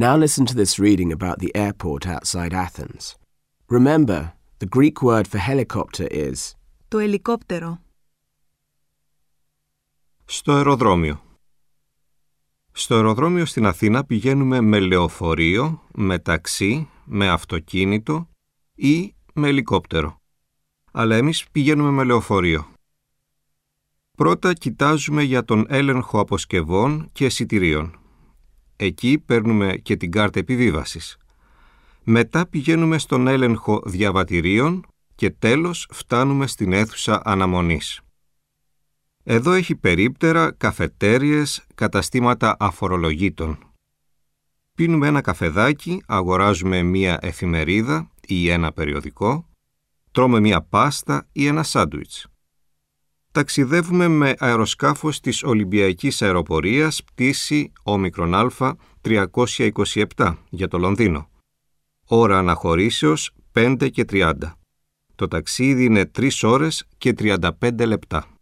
Now listen to this reading about the airport outside Athens. Remember, the Greek word for helicopter is Το ελικόπτερο. Στο αεροδρόμιο. Στο αεροδρόμιο στην Αθήνα πηγαίνουμε με λεωφορείο, με ταξί, με αυτοκίνητο ή με ελικόπτερο. Αλλά εμείς πηγαίνουμε με λεωφορείο. Πρώτα κοιτάζουμε για τον έλεγχο αποσκευών και εισιτηρίων. Εκεί παίρνουμε και την κάρτα επιβίβασης. Μετά πηγαίνουμε στον έλεγχο διαβατηρίων και τέλος φτάνουμε στην αίθουσα αναμονής. Εδώ έχει περίπτερα, καφετέριες, καταστήματα αφορολογήτων. Πίνουμε ένα καφεδάκι, αγοράζουμε μία εφημερίδα ή ένα περιοδικό, τρώμε μία πάστα ή ένα σάντουιτς. Ταξιδεύουμε με αεροσκάφος της Ολυμπιακής Αεροπορίας πτήση όμικρον Α 327 για το Λονδίνο. Ώρα αναχωρήσεως 5 και 30. Το ταξίδι είναι 3 ώρες και 35 λεπτά.